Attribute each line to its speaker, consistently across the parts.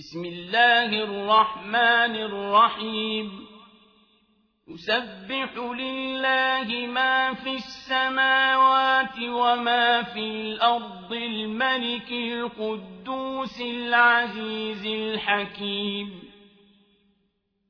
Speaker 1: بسم الله الرحمن الرحيم. يسبح لله ما في السماوات وما في الأرض الملك القدوس العزيز الحكيم.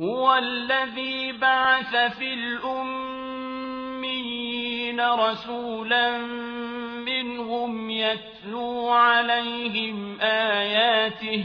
Speaker 1: هو الذي بعث في الأمين رسولا منهم يتلو عليهم آياته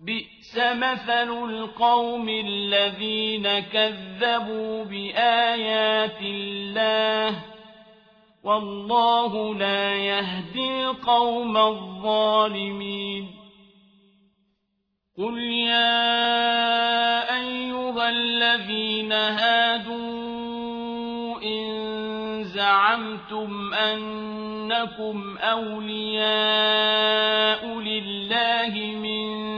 Speaker 1: بئس مثل القوم الذين كذبوا بآيات الله والله لا يهدي القوم الظالمين قل يا أيها الذين هادوا إن زعمتم أنكم أولياء لله من